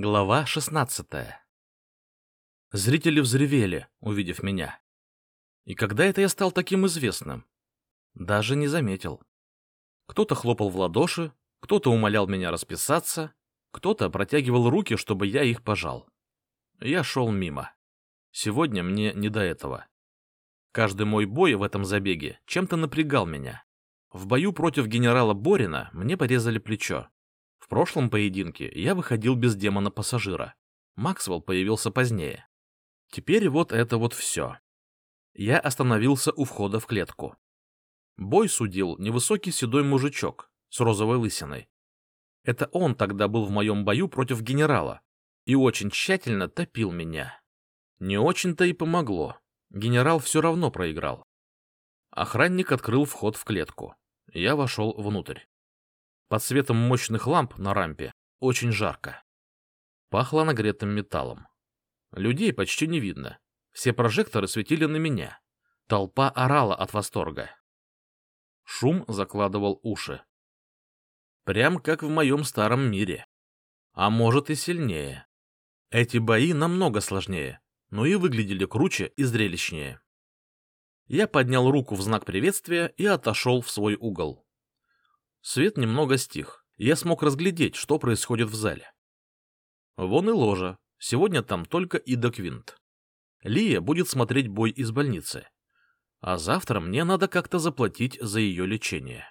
Глава 16 Зрители взревели, увидев меня. И когда это я стал таким известным? Даже не заметил. Кто-то хлопал в ладоши, кто-то умолял меня расписаться, кто-то протягивал руки, чтобы я их пожал. Я шел мимо. Сегодня мне не до этого. Каждый мой бой в этом забеге чем-то напрягал меня. В бою против генерала Борина мне порезали плечо. В прошлом поединке я выходил без демона-пассажира. Максвелл появился позднее. Теперь вот это вот все. Я остановился у входа в клетку. Бой судил невысокий седой мужичок с розовой лысиной. Это он тогда был в моем бою против генерала и очень тщательно топил меня. Не очень-то и помогло. Генерал все равно проиграл. Охранник открыл вход в клетку. Я вошел внутрь. Под светом мощных ламп на рампе очень жарко. Пахло нагретым металлом. Людей почти не видно. Все прожекторы светили на меня. Толпа орала от восторга. Шум закладывал уши. Прям как в моем старом мире. А может и сильнее. Эти бои намного сложнее, но и выглядели круче и зрелищнее. Я поднял руку в знак приветствия и отошел в свой угол. Свет немного стих, и я смог разглядеть, что происходит в зале. Вон и ложа. Сегодня там только Ида Квинт. Лия будет смотреть бой из больницы. А завтра мне надо как-то заплатить за ее лечение.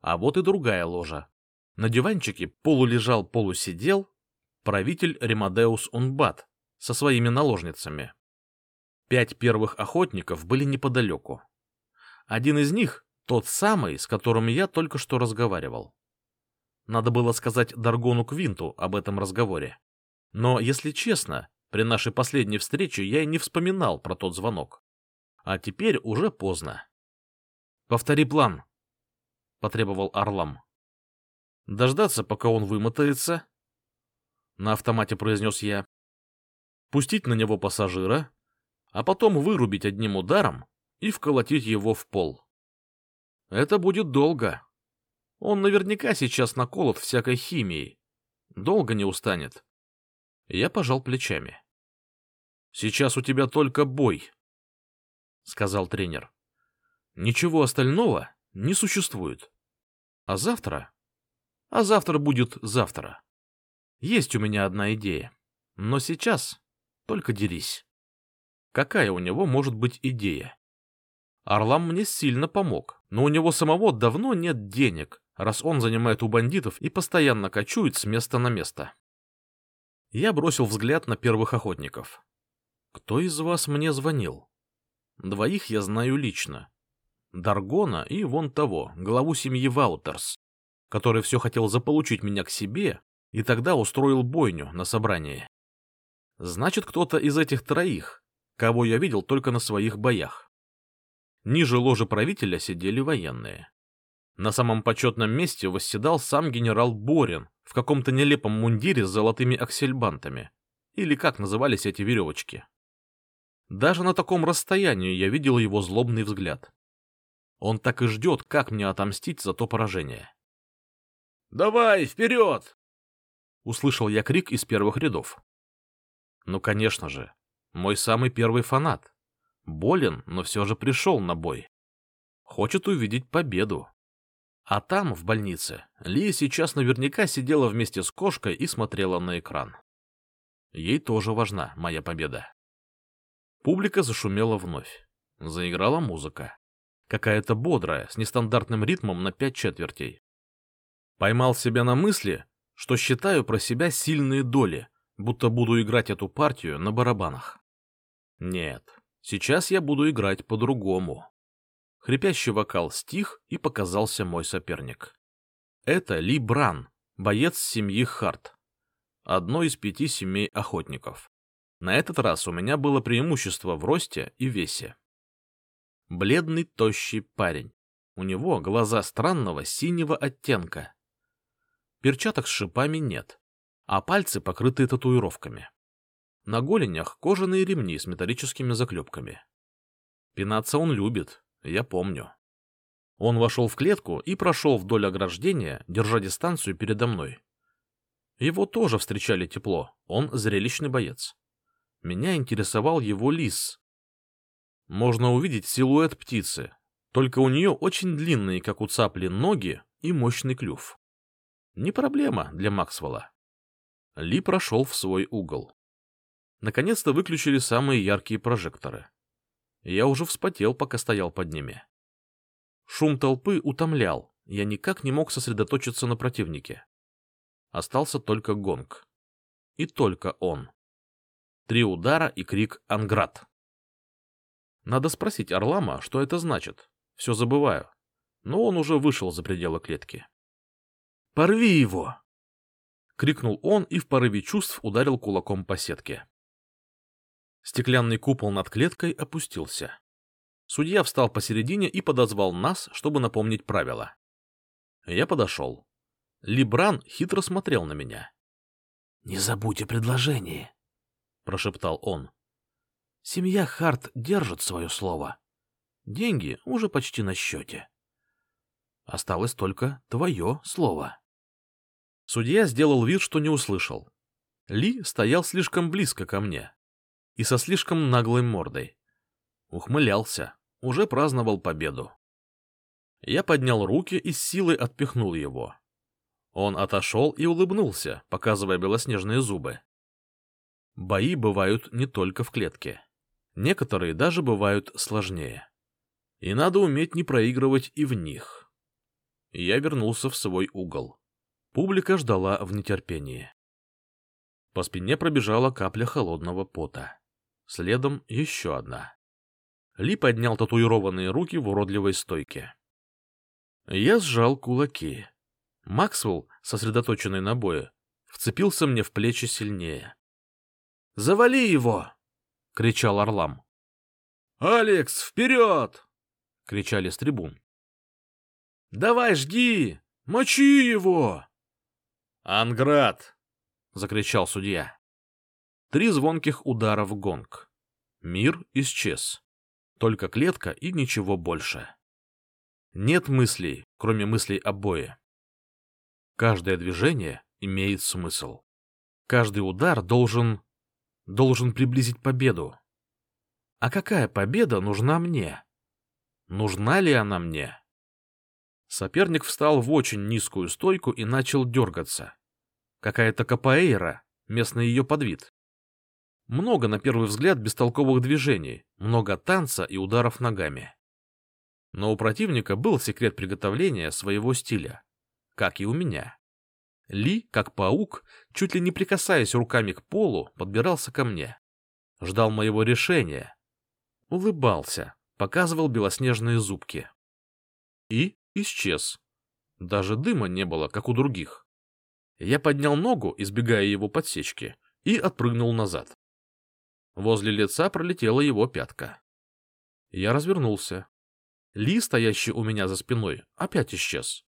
А вот и другая ложа. На диванчике полулежал, полусидел правитель Ремадеус Унбат со своими наложницами. Пять первых охотников были неподалеку. Один из них тот самый, с которым я только что разговаривал. Надо было сказать Даргону Квинту об этом разговоре. Но, если честно, при нашей последней встрече я и не вспоминал про тот звонок. А теперь уже поздно. «Повтори план», — потребовал Орлам. «Дождаться, пока он вымотается», — на автомате произнес я. «Пустить на него пассажира, а потом вырубить одним ударом и вколотить его в пол. Это будет долго. Он наверняка сейчас наколот всякой химией. Долго не устанет. Я пожал плечами. Сейчас у тебя только бой, сказал тренер. Ничего остального не существует. А завтра? А завтра будет завтра. Есть у меня одна идея. Но сейчас только дерись. Какая у него может быть идея? Орлам мне сильно помог, но у него самого давно нет денег, раз он занимает у бандитов и постоянно кочует с места на место. Я бросил взгляд на первых охотников. Кто из вас мне звонил? Двоих я знаю лично. Даргона и вон того, главу семьи Ваутерс, который все хотел заполучить меня к себе и тогда устроил бойню на собрании. Значит, кто-то из этих троих, кого я видел только на своих боях. Ниже ложи правителя сидели военные. На самом почетном месте восседал сам генерал Борин в каком-то нелепом мундире с золотыми аксельбантами, или как назывались эти веревочки. Даже на таком расстоянии я видел его злобный взгляд. Он так и ждет, как мне отомстить за то поражение. «Давай, вперед!» Услышал я крик из первых рядов. Ну, конечно же, мой самый первый фанат. Болен, но все же пришел на бой. Хочет увидеть победу. А там, в больнице, Лия сейчас наверняка сидела вместе с кошкой и смотрела на экран. Ей тоже важна моя победа. Публика зашумела вновь. Заиграла музыка. Какая-то бодрая, с нестандартным ритмом на пять четвертей. Поймал себя на мысли, что считаю про себя сильные доли, будто буду играть эту партию на барабанах. Нет, Сейчас я буду играть по-другому. Хрипящий вокал стих, и показался мой соперник. Это Ли Бран, боец семьи Харт, одной из пяти семей охотников. На этот раз у меня было преимущество в росте и весе. Бледный, тощий парень. У него глаза странного синего оттенка. Перчаток с шипами нет, а пальцы покрыты татуировками. На голенях кожаные ремни с металлическими заклепками. Пинаться он любит, я помню. Он вошел в клетку и прошел вдоль ограждения, держа дистанцию передо мной. Его тоже встречали тепло, он зрелищный боец. Меня интересовал его лис. Можно увидеть силуэт птицы, только у нее очень длинные, как у цапли, ноги и мощный клюв. Не проблема для Максвелла. Ли прошел в свой угол. Наконец-то выключили самые яркие прожекторы. Я уже вспотел, пока стоял под ними. Шум толпы утомлял, я никак не мог сосредоточиться на противнике. Остался только гонг. И только он. Три удара и крик «Анград!». Надо спросить Орлама, что это значит. Все забываю. Но он уже вышел за пределы клетки. «Порви его!» — крикнул он и в порыве чувств ударил кулаком по сетке. Стеклянный купол над клеткой опустился. Судья встал посередине и подозвал нас, чтобы напомнить правила. Я подошел. Либран хитро смотрел на меня. — Не забудь о предложении, — прошептал он. — Семья Харт держит свое слово. Деньги уже почти на счете. Осталось только твое слово. Судья сделал вид, что не услышал. Ли стоял слишком близко ко мне и со слишком наглой мордой. Ухмылялся, уже праздновал победу. Я поднял руки и с силой отпихнул его. Он отошел и улыбнулся, показывая белоснежные зубы. Бои бывают не только в клетке. Некоторые даже бывают сложнее. И надо уметь не проигрывать и в них. Я вернулся в свой угол. Публика ждала в нетерпении. По спине пробежала капля холодного пота. Следом еще одна. Ли поднял татуированные руки в уродливой стойке. Я сжал кулаки. Максвелл, сосредоточенный на бое, вцепился мне в плечи сильнее. «Завали его!» — кричал Орлам. «Алекс, вперед!» — кричали с трибун. «Давай, жги! Мочи его!» «Анград!» — закричал судья. Три звонких удара в гонг. Мир исчез. Только клетка и ничего больше. Нет мыслей, кроме мыслей о бое. Каждое движение имеет смысл. Каждый удар должен... должен приблизить победу. А какая победа нужна мне? Нужна ли она мне? Соперник встал в очень низкую стойку и начал дергаться. Какая-то капоэйра, местный ее подвид. Много, на первый взгляд, бестолковых движений, много танца и ударов ногами. Но у противника был секрет приготовления своего стиля, как и у меня. Ли, как паук, чуть ли не прикасаясь руками к полу, подбирался ко мне. Ждал моего решения. Улыбался, показывал белоснежные зубки. И исчез. Даже дыма не было, как у других. Я поднял ногу, избегая его подсечки, и отпрыгнул назад. Возле лица пролетела его пятка. Я развернулся. Ли, стоящий у меня за спиной, опять исчез.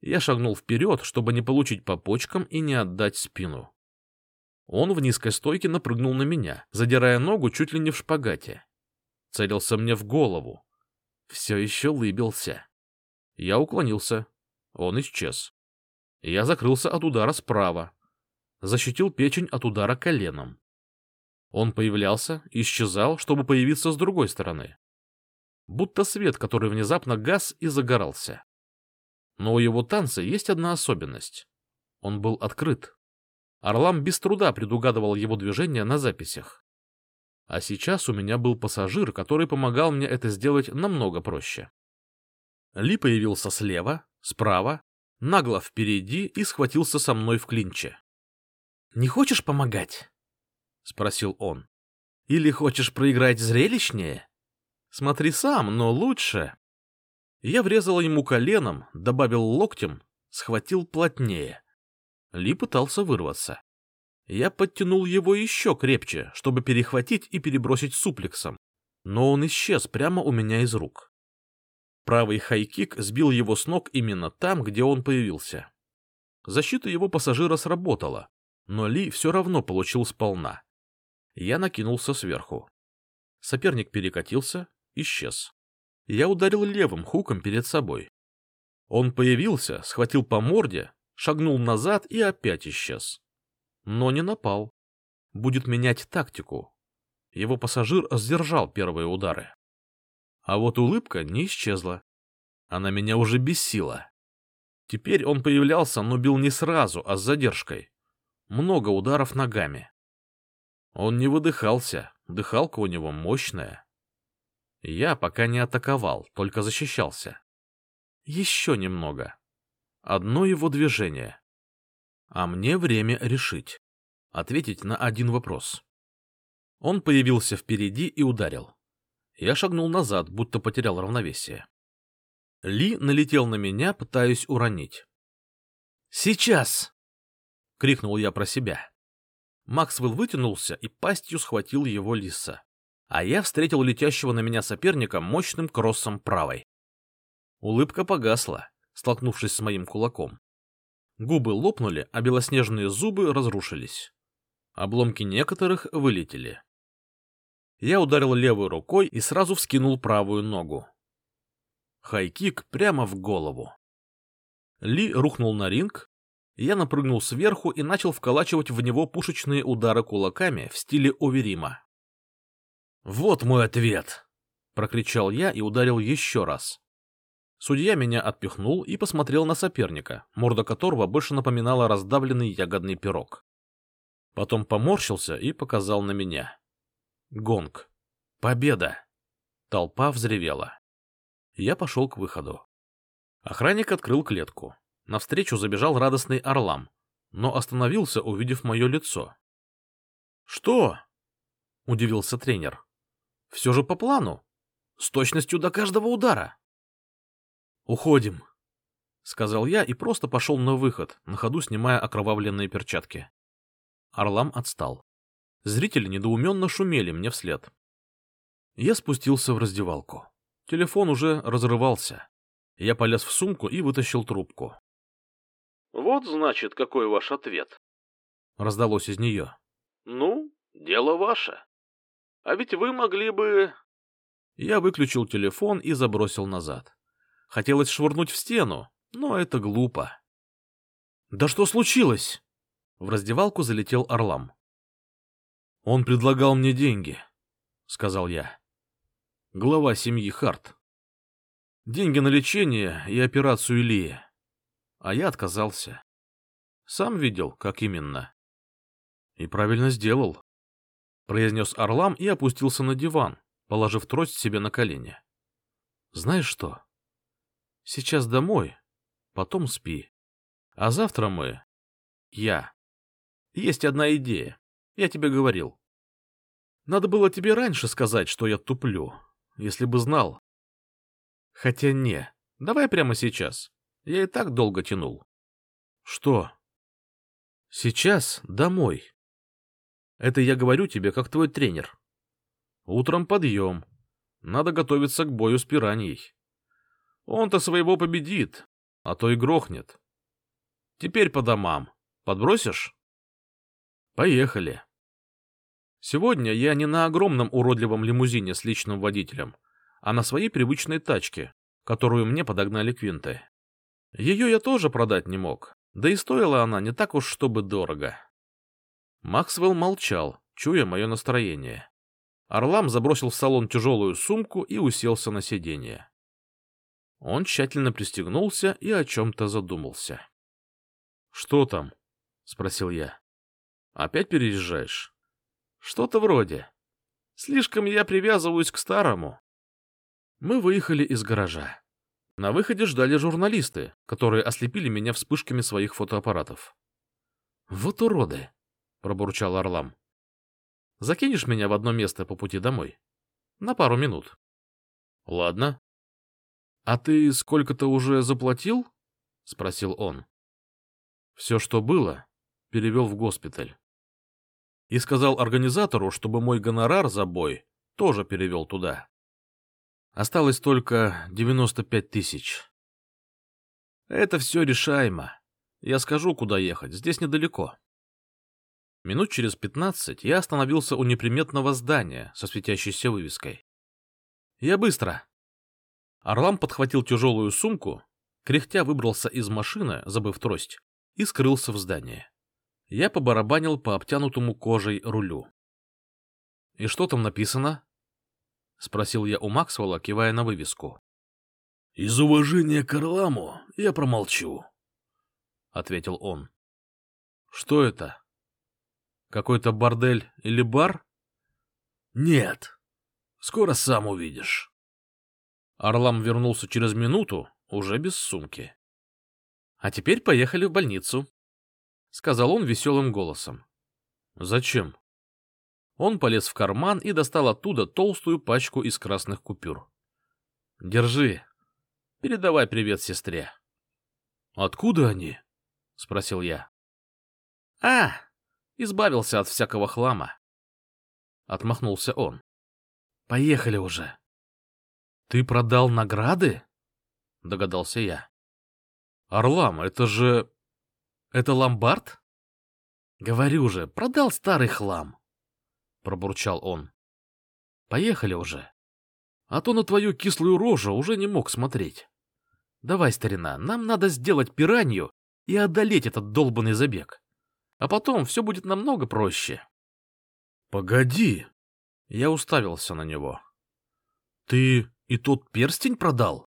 Я шагнул вперед, чтобы не получить по почкам и не отдать спину. Он в низкой стойке напрыгнул на меня, задирая ногу чуть ли не в шпагате. Целился мне в голову. Все еще лыбился. Я уклонился. Он исчез. Я закрылся от удара справа. Защитил печень от удара коленом. Он появлялся, исчезал, чтобы появиться с другой стороны. Будто свет, который внезапно гас и загорался. Но у его танца есть одна особенность. Он был открыт. Орлам без труда предугадывал его движения на записях. А сейчас у меня был пассажир, который помогал мне это сделать намного проще. Ли появился слева, справа, нагло впереди и схватился со мной в клинче. — Не хочешь помогать? — спросил он. — Или хочешь проиграть зрелищнее? Смотри сам, но лучше. Я врезал ему коленом, добавил локтем, схватил плотнее. Ли пытался вырваться. Я подтянул его еще крепче, чтобы перехватить и перебросить суплексом, но он исчез прямо у меня из рук. Правый хайкик сбил его с ног именно там, где он появился. Защита его пассажира сработала, но Ли все равно получил сполна. Я накинулся сверху. Соперник перекатился, исчез. Я ударил левым хуком перед собой. Он появился, схватил по морде, шагнул назад и опять исчез. Но не напал. Будет менять тактику. Его пассажир сдержал первые удары. А вот улыбка не исчезла. Она меня уже бесила. Теперь он появлялся, но бил не сразу, а с задержкой. Много ударов ногами. Он не выдыхался, дыхалка у него мощная. Я пока не атаковал, только защищался. Еще немного. Одно его движение. А мне время решить. Ответить на один вопрос. Он появился впереди и ударил. Я шагнул назад, будто потерял равновесие. Ли налетел на меня, пытаясь уронить. «Сейчас!» — крикнул я про себя. Максвелл вытянулся и пастью схватил его лиса, а я встретил летящего на меня соперника мощным кроссом правой. Улыбка погасла, столкнувшись с моим кулаком. Губы лопнули, а белоснежные зубы разрушились. Обломки некоторых вылетели. Я ударил левой рукой и сразу вскинул правую ногу. Хайкик прямо в голову. Ли рухнул на ринг, я напрыгнул сверху и начал вколачивать в него пушечные удары кулаками в стиле Оверима. «Вот мой ответ!» — прокричал я и ударил еще раз. Судья меня отпихнул и посмотрел на соперника, морда которого больше напоминала раздавленный ягодный пирог. Потом поморщился и показал на меня. Гонг. Победа! Толпа взревела. Я пошел к выходу. Охранник открыл клетку. Навстречу забежал радостный Орлам, но остановился, увидев мое лицо. — Что? — удивился тренер. — Все же по плану. С точностью до каждого удара. — Уходим, — сказал я и просто пошел на выход, на ходу снимая окровавленные перчатки. Орлам отстал. Зрители недоуменно шумели мне вслед. Я спустился в раздевалку. Телефон уже разрывался. Я полез в сумку и вытащил трубку. Вот, значит, какой ваш ответ. Раздалось из нее. Ну, дело ваше. А ведь вы могли бы... Я выключил телефон и забросил назад. Хотелось швырнуть в стену, но это глупо. Да что случилось? В раздевалку залетел Орлам. Он предлагал мне деньги, сказал я. Глава семьи Харт. Деньги на лечение и операцию Ильи а я отказался. Сам видел, как именно. И правильно сделал. Произнес Орлам и опустился на диван, положив трость себе на колени. Знаешь что? Сейчас домой, потом спи. А завтра мы... Я. Есть одна идея. Я тебе говорил. Надо было тебе раньше сказать, что я туплю, если бы знал. Хотя не. Давай прямо сейчас. Я и так долго тянул. Что? Сейчас домой. Это я говорю тебе, как твой тренер. Утром подъем. Надо готовиться к бою с пираньей. Он-то своего победит, а то и грохнет. Теперь по домам. Подбросишь? Поехали. Сегодня я не на огромном уродливом лимузине с личным водителем, а на своей привычной тачке, которую мне подогнали квинты. Ее я тоже продать не мог, да и стоила она не так уж, чтобы дорого. Максвелл молчал, чуя мое настроение. Орлам забросил в салон тяжелую сумку и уселся на сиденье. Он тщательно пристегнулся и о чем-то задумался. — Что там? — спросил я. — Опять переезжаешь? — Что-то вроде. Слишком я привязываюсь к старому. Мы выехали из гаража. На выходе ждали журналисты, которые ослепили меня вспышками своих фотоаппаратов. «Вот уроды!» — пробурчал Орлам. «Закинешь меня в одно место по пути домой? На пару минут». «Ладно». «А ты сколько-то уже заплатил?» — спросил он. «Все, что было, перевел в госпиталь. И сказал организатору, чтобы мой гонорар за бой тоже перевел туда. Осталось только 95 тысяч. Это все решаемо. Я скажу, куда ехать. Здесь недалеко. Минут через пятнадцать я остановился у неприметного здания со светящейся вывеской. Я быстро. Орлам подхватил тяжелую сумку, кряхтя выбрался из машины, забыв трость, и скрылся в здании. Я побарабанил по обтянутому кожей рулю. — И что там написано? — спросил я у Максвелла, кивая на вывеску. — Из уважения к Орламу я промолчу, — ответил он. — Что это? Какой-то бордель или бар? — Нет. Скоро сам увидишь. Орлам вернулся через минуту, уже без сумки. — А теперь поехали в больницу, — сказал он веселым голосом. — Зачем? Он полез в карман и достал оттуда толстую пачку из красных купюр. — Держи. Передавай привет сестре. — Откуда они? — спросил я. — А, избавился от всякого хлама. Отмахнулся он. — Поехали уже. — Ты продал награды? — догадался я. — Орлам, это же... Это ломбард? — Говорю же, продал старый хлам, — пробурчал он. — Поехали уже. А то на твою кислую рожу уже не мог смотреть. Давай, старина, нам надо сделать пиранью и одолеть этот долбанный забег. А потом все будет намного проще. — Погоди! Я уставился на него. — Ты и тот перстень продал?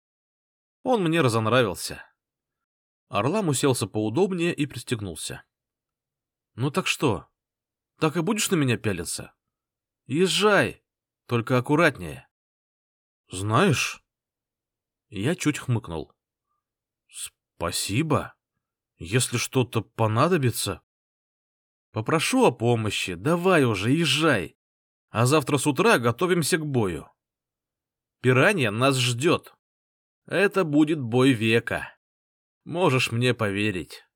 Он мне разонравился. Орлам уселся поудобнее и пристегнулся. — Ну так что? Так и будешь на меня пялиться? Езжай, только аккуратнее. — Знаешь... Я чуть хмыкнул. — Спасибо. Если что-то понадобится... Попрошу о помощи, давай уже, езжай. А завтра с утра готовимся к бою. Пиранья нас ждет. Это будет бой века. Можешь мне поверить.